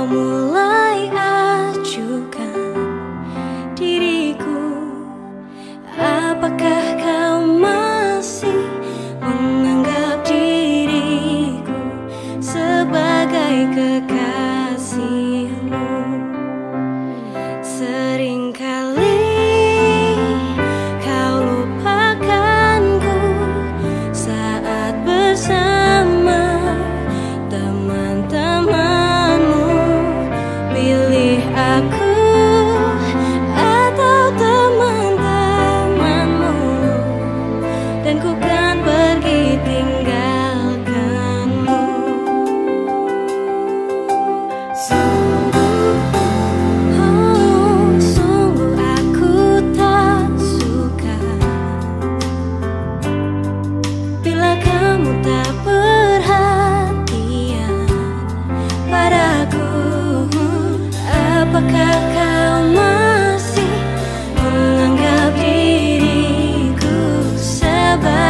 Mulai acukan diriku. Apakah kau masih menganggap diriku sebagai kekasih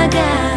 bagai